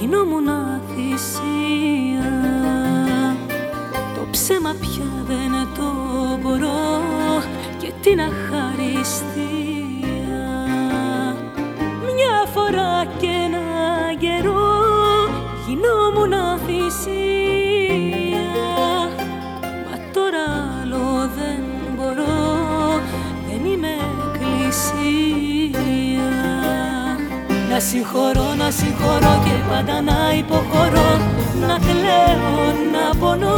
γινόμουν θυσία Το ψέμα πια δεν το μπορώ και την αχαριστία. Μια φορά και ένα καιρό γινόμουν θυσία Να συγχωρώ, να συγχωρώ και πάντα να υποχωρώ. Να κλαίω, να πονώ.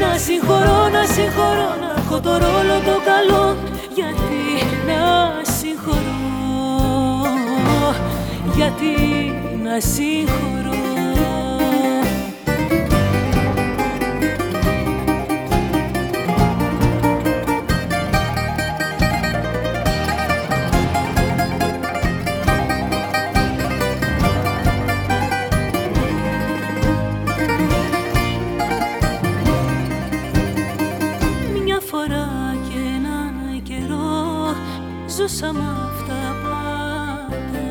Να συγχωρώ, να συγχωρώ, να έχω το ρόλο το καλό. Γιατί να συγχωρώ, γιατί να συγχωρώ ζούσα με αυτά πάντες.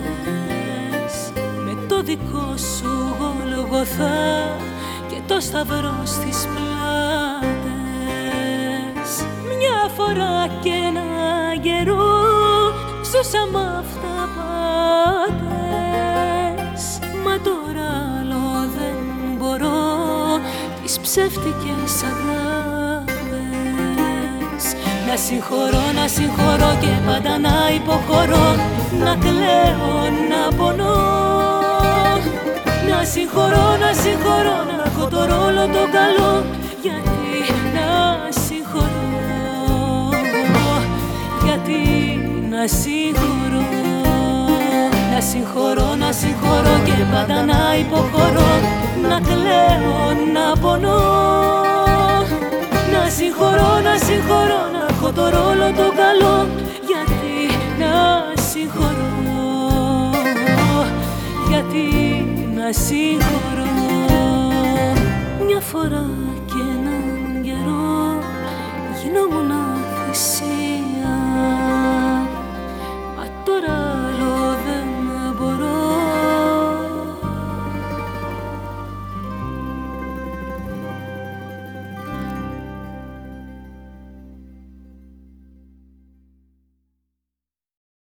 Με το δικό σου γολγοθά και το σταυρό στις πλάτες. Μια φορά και ένα καιρό ζούσα με αυτά πάντες. Μα τώρα άλλο δεν μπορώ τις ψεύτικες αγάπες να συγχωρώ, να συγχωρώ και πάντα να υποχωρώ. Να κλαίω, να πονώ. Να συγχωρώ, να συγχωρώ, να έχω το ρόλο το καλό. Γιατί να συγχωρώ; Γιατί να συγχωρώ; Να συγχωρώ, να συγχωρώ και πάντα να υποχωρώ. Να κλαίω, να πονώ. Να συγχωρώ, να συγχωρώ, έχω το ρόλο το καλό γιατί να συγχωρώ; Γιατί να συγχωρώ; Μια φορά